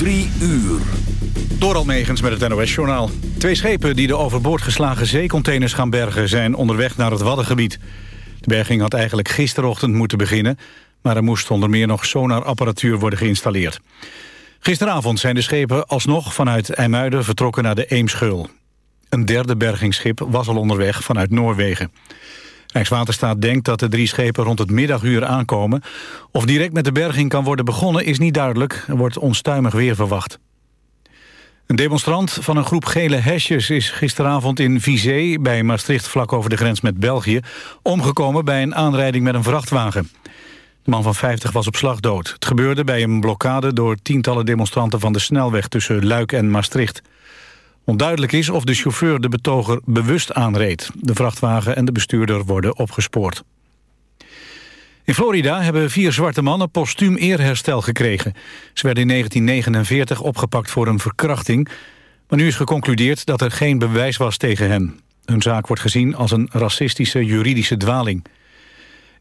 Drie uur. Door Almegens met het NOS-journaal. Twee schepen die de overboord geslagen zeecontainers gaan bergen... zijn onderweg naar het Waddengebied. De berging had eigenlijk gisterochtend moeten beginnen... maar er moest onder meer nog sonarapparatuur worden geïnstalleerd. Gisteravond zijn de schepen alsnog vanuit IJmuiden vertrokken naar de Eemscheul. Een derde bergingsschip was al onderweg vanuit Noorwegen. Rijkswaterstaat denkt dat de drie schepen rond het middaguur aankomen. Of direct met de berging kan worden begonnen is niet duidelijk. Er wordt onstuimig weer verwacht. Een demonstrant van een groep gele hesjes is gisteravond in Vizé... bij Maastricht vlak over de grens met België... omgekomen bij een aanrijding met een vrachtwagen. De man van 50 was op slag dood. Het gebeurde bij een blokkade door tientallen demonstranten... van de snelweg tussen Luik en Maastricht. Onduidelijk is of de chauffeur de betoger bewust aanreed. De vrachtwagen en de bestuurder worden opgespoord. In Florida hebben vier zwarte mannen postuum eerherstel gekregen. Ze werden in 1949 opgepakt voor een verkrachting... maar nu is geconcludeerd dat er geen bewijs was tegen hen. Hun zaak wordt gezien als een racistische juridische dwaling.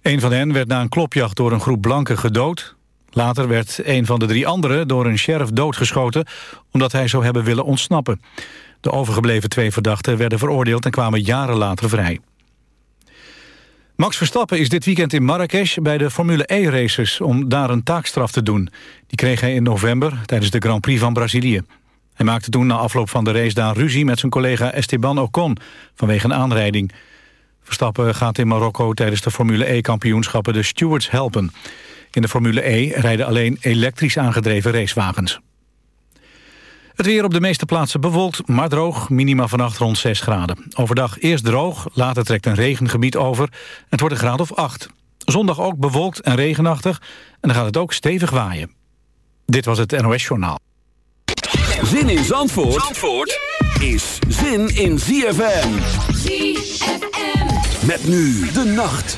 Een van hen werd na een klopjacht door een groep blanken gedood. Later werd een van de drie anderen door een sheriff doodgeschoten... omdat hij zou hebben willen ontsnappen. De overgebleven twee verdachten werden veroordeeld... en kwamen jaren later vrij. Max Verstappen is dit weekend in Marrakesh bij de Formule E-races... om daar een taakstraf te doen. Die kreeg hij in november tijdens de Grand Prix van Brazilië. Hij maakte toen na afloop van de race daar ruzie met zijn collega Esteban Ocon... vanwege een aanrijding. Verstappen gaat in Marokko tijdens de Formule E-kampioenschappen de stewards helpen... In de Formule E rijden alleen elektrisch aangedreven racewagens. Het weer op de meeste plaatsen bewolkt, maar droog. Minima vannacht rond 6 graden. Overdag eerst droog, later trekt een regengebied over. Het wordt een graad of 8. Zondag ook bewolkt en regenachtig. En dan gaat het ook stevig waaien. Dit was het NOS Journaal. Zin in Zandvoort, Zandvoort is zin in ZFM. ZFM. Met nu de nacht.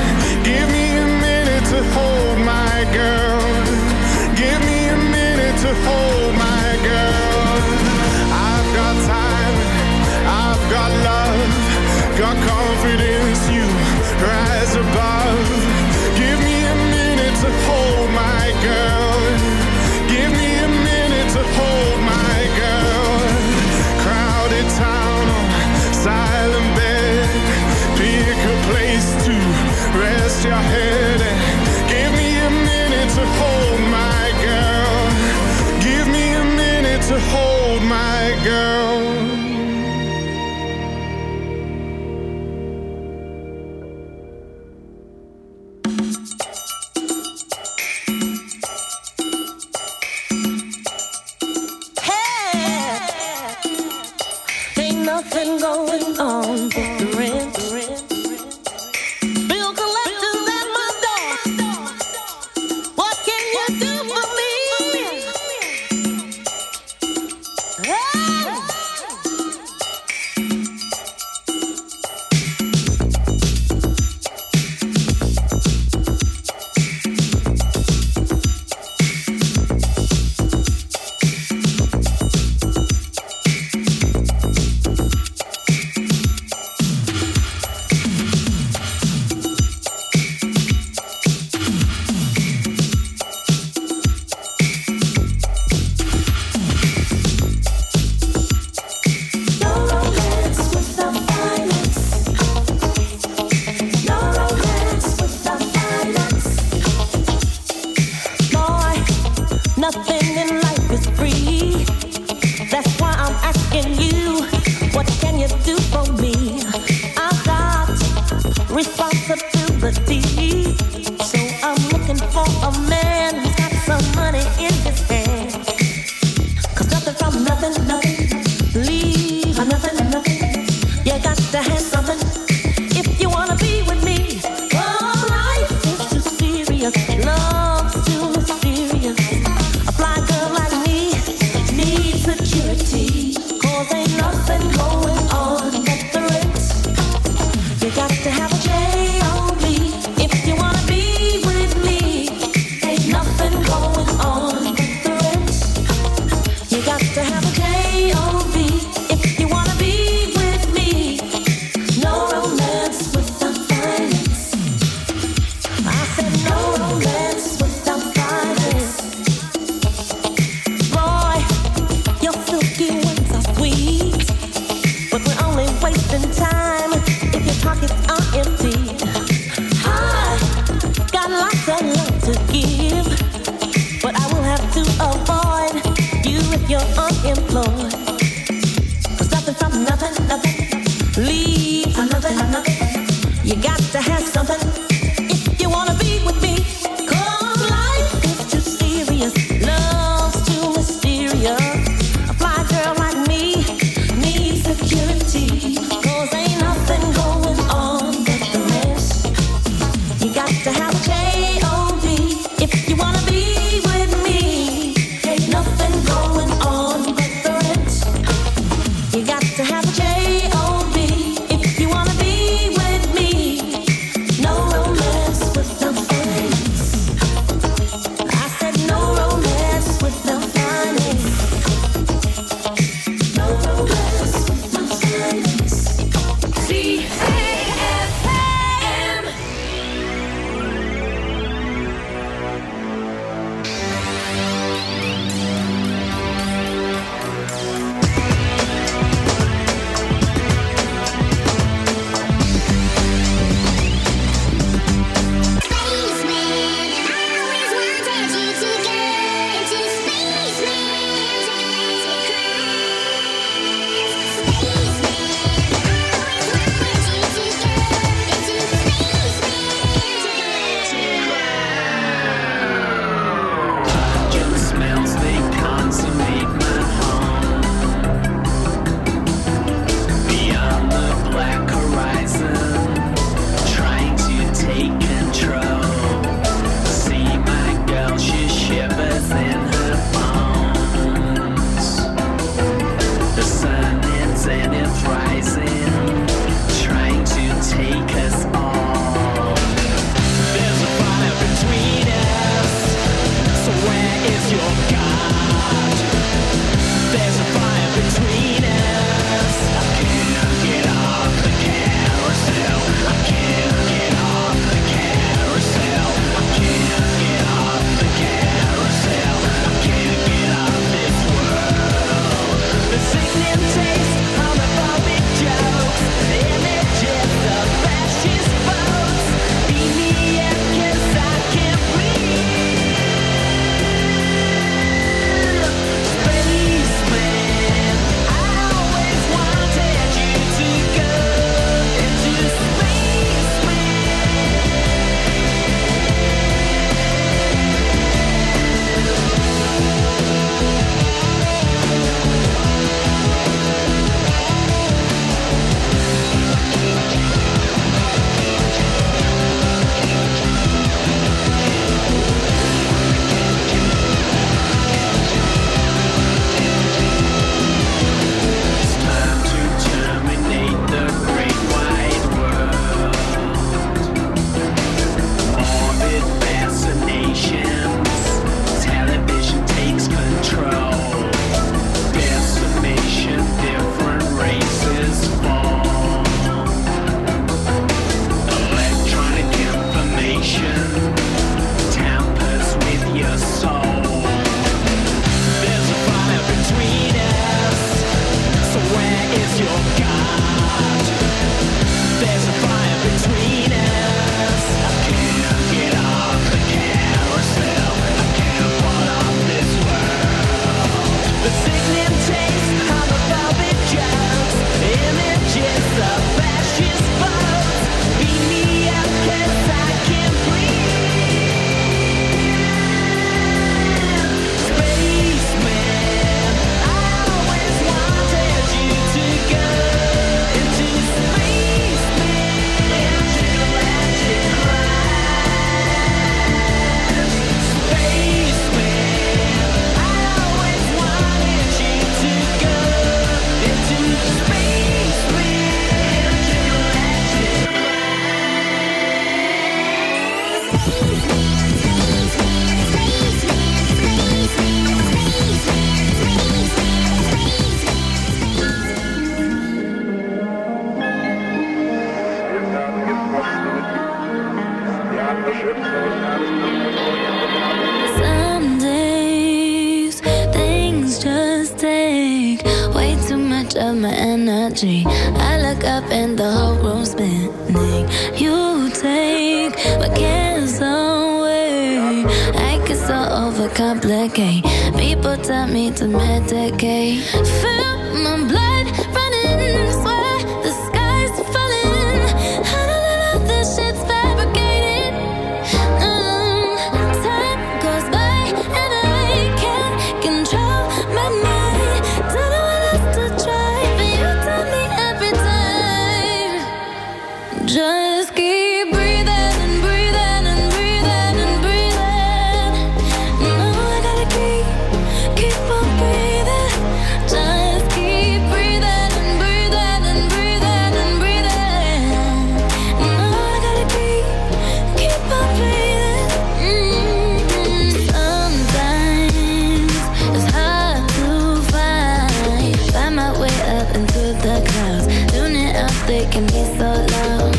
the clouds. Tune it up, they can be so loud.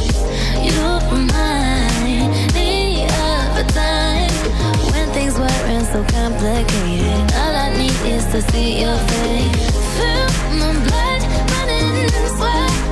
You remind me of a time when things weren't so complicated. All I need is to see your face. Feel my blood running sweat.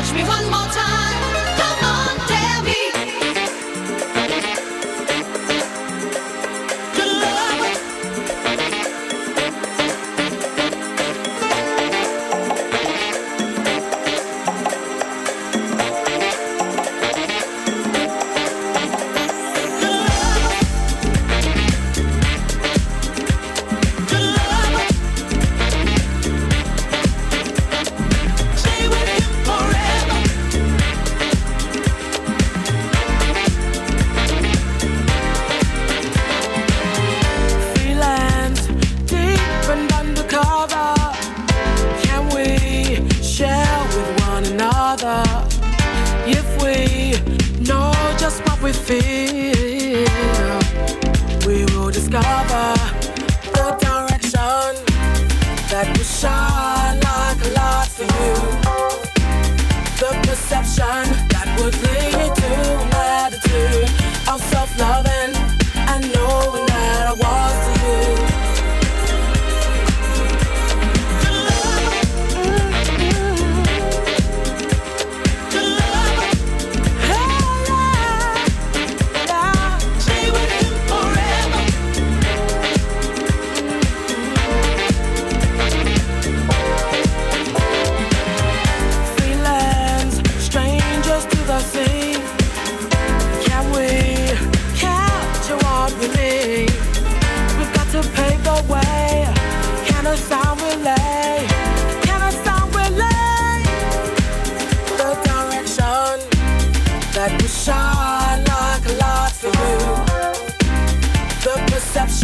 Touch me one more time.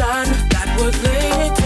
sun that was lit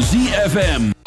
ZFM.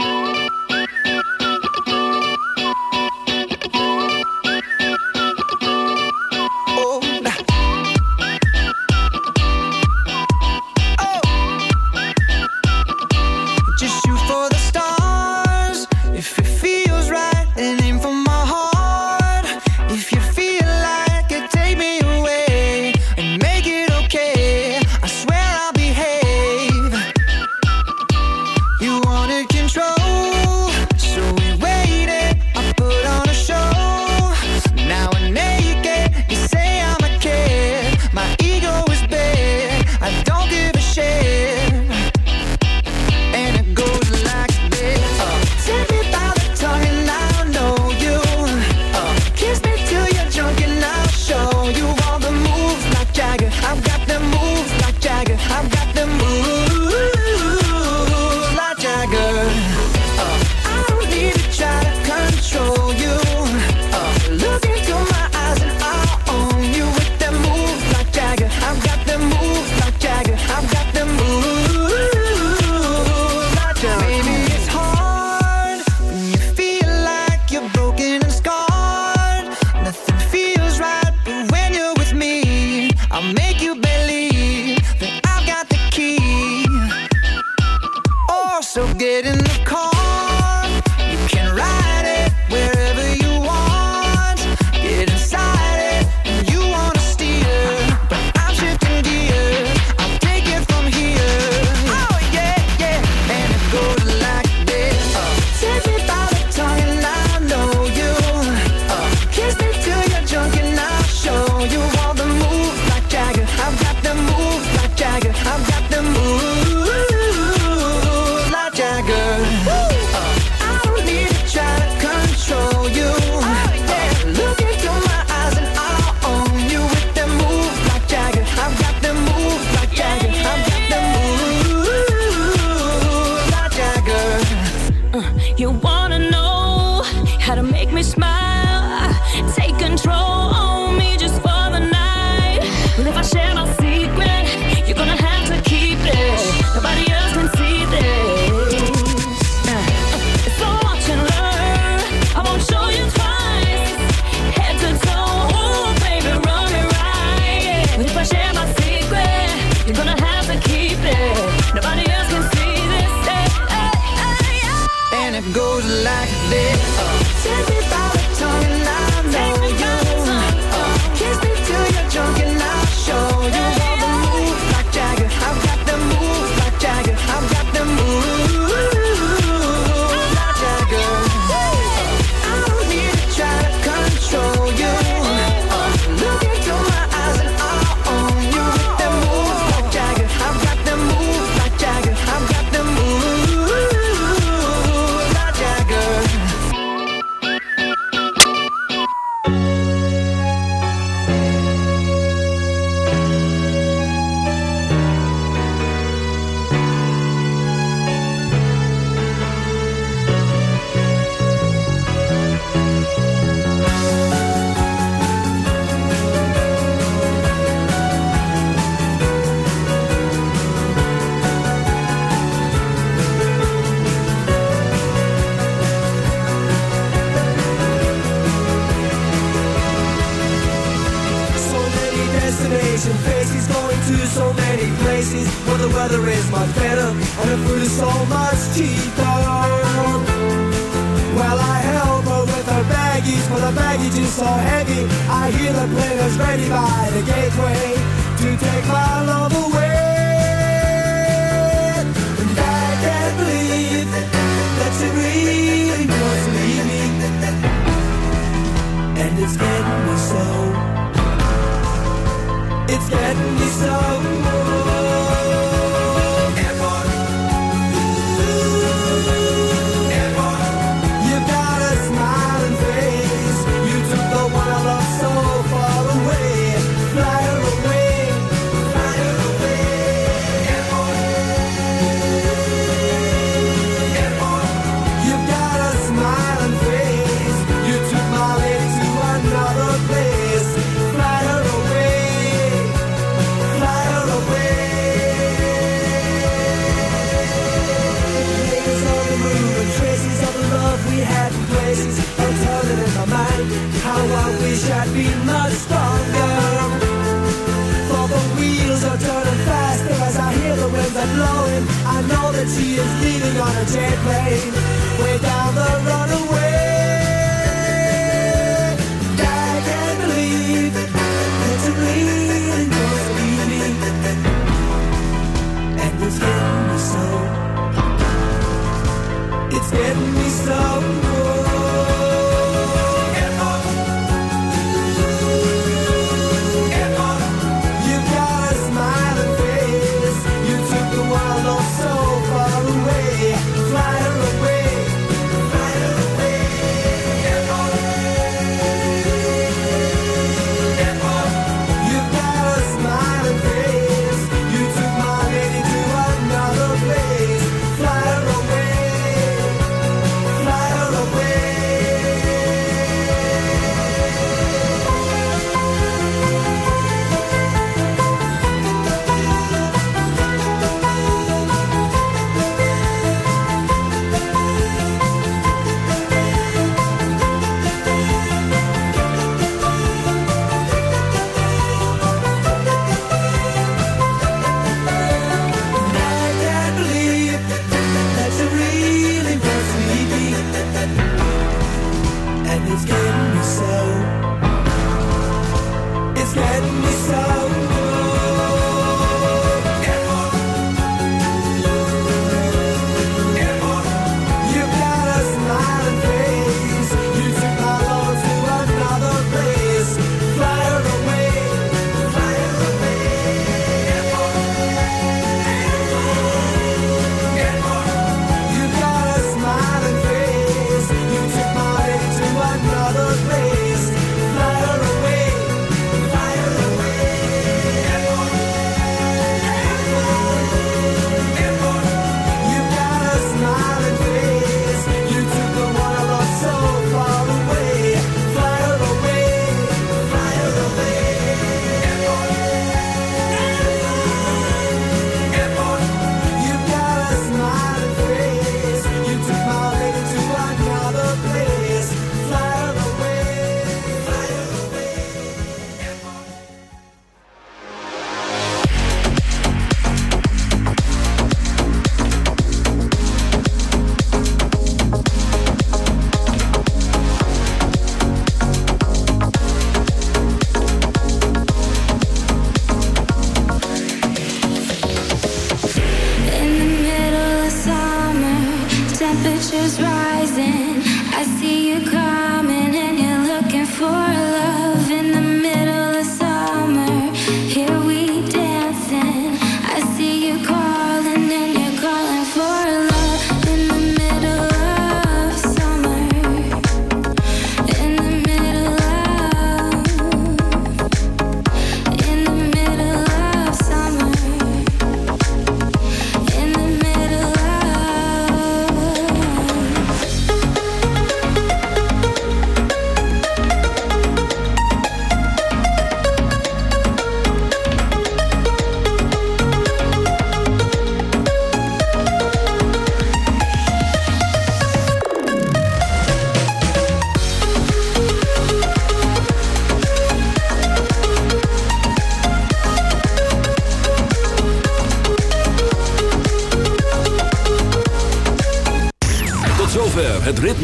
it's getting me so